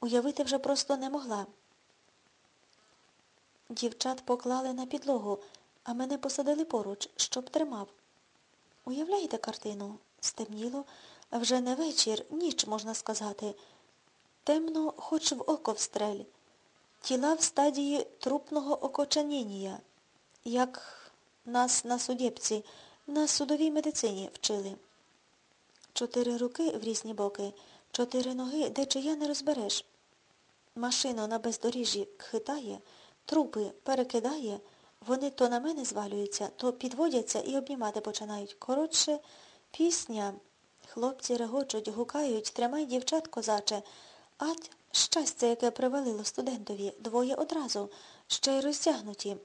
уявити вже просто не могла. Дівчат поклали на підлогу, а мене посадили поруч, щоб тримав. Уявляєте картину? Стемніло, вже не вечір, ніч, можна сказати. Темно, хоч в око встрель. Тіла в стадії трупного окоченіння, як нас на судєбці, на судовій медицині вчили. Чотири руки в різні боки, чотири ноги, де чия не розбереш. Машину на бездоріжжі хитає, трупи перекидає, вони то на мене звалюються, то підводяться і обнімати починають. Коротше, пісня. Хлопці регочуть, гукають, тримай дівчат, козаче. Ать, щастя, яке привалило студентові, двоє одразу, ще й роздягнуті.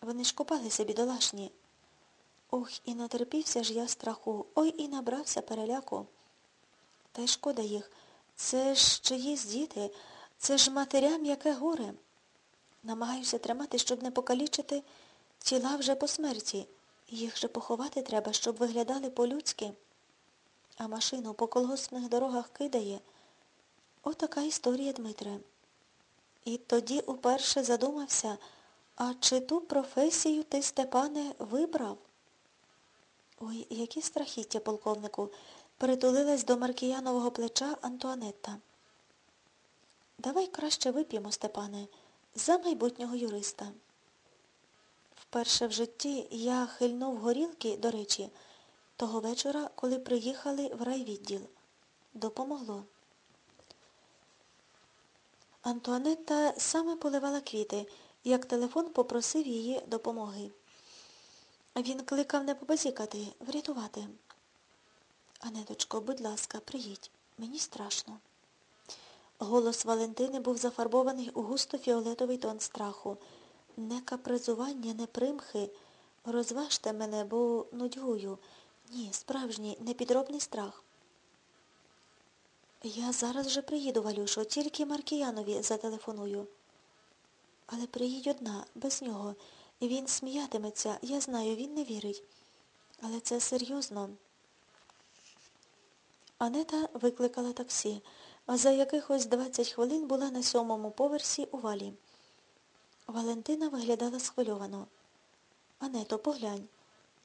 Вони ж купалися бідолашні. Ох, і натерпівся ж я страху, ой і набрався переляку. Та й шкода їх. Це ж чиїсь діти, це ж матерям яке горе. Намагаюся тримати, щоб не покалічити тіла вже по смерті. Їх же поховати треба, щоб виглядали по-людськи. А машину по колгоспних дорогах кидає. Отака історія, Дмитре. І тоді уперше задумався, а чи ту професію ти, Степане, вибрав? Ой, які страхіття, полковнику, притулилась до Маркіянового плеча Антуанетта. Давай краще вип'ємо, Степане, за майбутнього юриста. Вперше в житті я хильнув горілки, до речі, того вечора, коли приїхали в райвідділ. Допомогло. Антуанетта саме поливала квіти, як телефон попросив її допомоги. Він кликав не побазікати, врятувати. Анеточко, будь ласка, приїдь. Мені страшно. Голос Валентини був зафарбований у густо фіолетовий тон страху. Не капризування, не примхи. Розважте мене, бо нудьгую. Ні, справжній, непідробний страх. Я зараз же приїду, Валюшо, тільки Маркіянові зателефоную. Але приїдь одна, без нього. Він сміятиметься, я знаю, він не вірить. Але це серйозно. Анета викликала таксі, а за якихось 20 хвилин була на сьомому поверсі у валі. Валентина виглядала схвильовано. Ането, поглянь.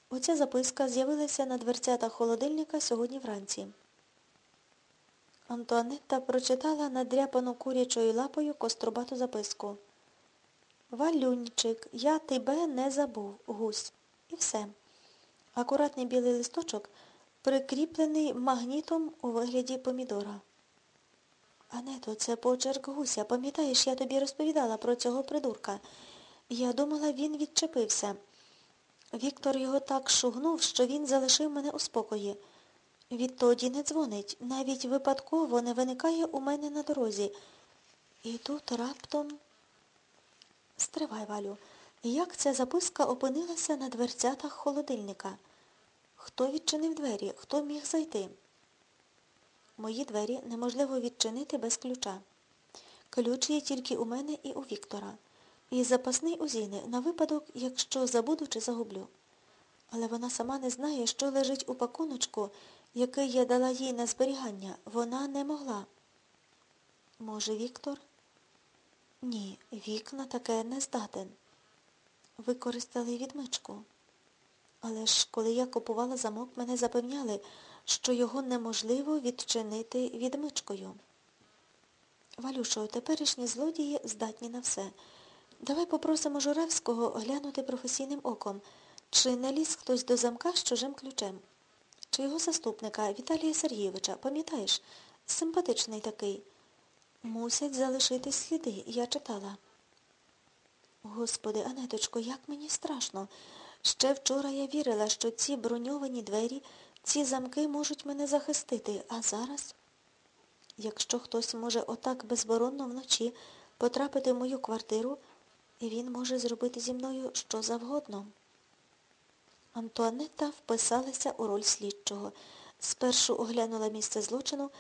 Оця записка з'явилася на дверцятах холодильника сьогодні вранці. Антуанетта прочитала надряпану курячою лапою кострубату записку. Валюнчик, я тебе не забув, гусь. І все. Акуратний білий листочок прикріплений магнітом у вигляді помідора. Ането, це почерк гуся. Пам'ятаєш, я тобі розповідала про цього придурка. Я думала, він відчепився. Віктор його так шугнув, що він залишив мене у спокої. Відтоді не дзвонить, навіть випадково не виникає у мене на дорозі. І тут раптом... Стривай, Валю, як ця записка опинилася на дверцятах холодильника? Хто відчинив двері? Хто міг зайти? Мої двері неможливо відчинити без ключа. Ключ є тільки у мене і у Віктора. І запасний у Зіни на випадок, якщо забуду чи загублю. Але вона сама не знає, що лежить у пакуночку, який я дала їй на зберігання. Вона не могла. Може, Віктор? Ні, вікна таке не здатен. Використали відмичку. Але ж, коли я купувала замок, мене запевняли, що його неможливо відчинити відмичкою. Валюшо, теперішні злодії здатні на все. Давай попросимо Журавського глянути професійним оком, чи не ліз хтось до замка з чужим ключем. Чи його заступника Віталія Сергійовича, пам'ятаєш, симпатичний такий. Мусять залишитись сліди, я читала. Господи, Анеточко, як мені страшно. Ще вчора я вірила, що ці броньовані двері, ці замки можуть мене захистити, а зараз, якщо хтось може отак безборонно вночі потрапити в мою квартиру, він може зробити зі мною що завгодно. Антуанетта вписалася у роль слідчого. Спершу оглянула місце злочину,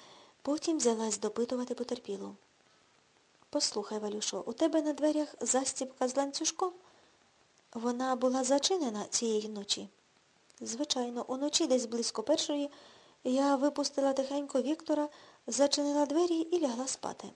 потім взялась допитувати потерпілу. Послухай, Валюшо, у тебе на дверях застіпка з ланцюжком? Вона була зачинена цієї ночі. Звичайно, уночі десь близько першої я випустила тихенько Віктора, зачинила двері і лягла спати.